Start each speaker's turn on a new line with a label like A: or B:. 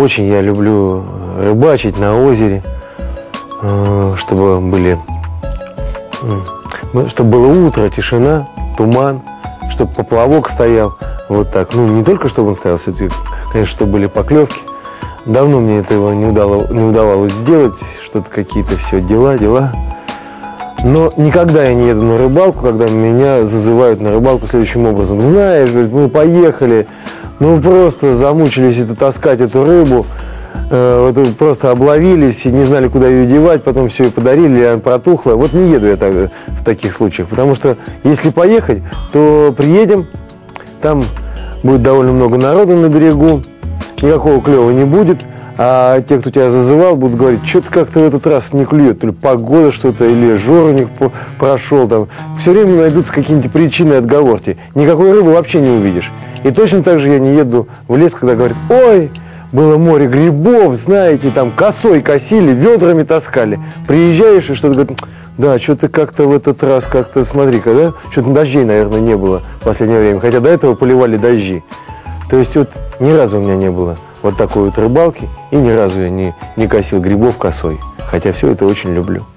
A: Очень я люблю рыбачить на озере, э, чтобы были, чтобы было утро, тишина, туман, чтобы поплавок стоял. Вот так. Ну, не только чтобы он стоял, конечно, чтобы были поклевки. Давно мне этого не, удало- не удавалось сделать, что-то какие-то все дела, дела. Но никогда я не еду на рыбалку, когда меня зазывают на рыбалку следующим образом. Знаешь, мы поехали, ну просто замучились это таскать эту рыбу, э, вот просто обловились и не знали, куда ее девать, потом все и подарили, и она протухла. Вот не еду я так, в таких случаях, потому что если поехать, то приедем, там будет довольно много народу на берегу, никакого клева не будет, а те, кто тебя зазывал, будут говорить, что-то как-то в этот раз не клюет, то ли погода что-то, или жор у них прошел, там. Все время найдутся какие-нибудь причины отговорки. Никакой рыбы вообще не увидишь. И точно так же я не еду в лес, когда говорят, ой, было море грибов, знаете, там косой косили, ведрами таскали. Приезжаешь и что-то говорит, да, что-то как-то в этот раз, как-то, смотри-ка, да, что-то дождей, наверное, не было в последнее время, хотя до этого поливали дожди. То есть вот ни разу у меня не было вот такой вот рыбалки, и ни разу я не, не косил грибов косой. Хотя все это очень люблю.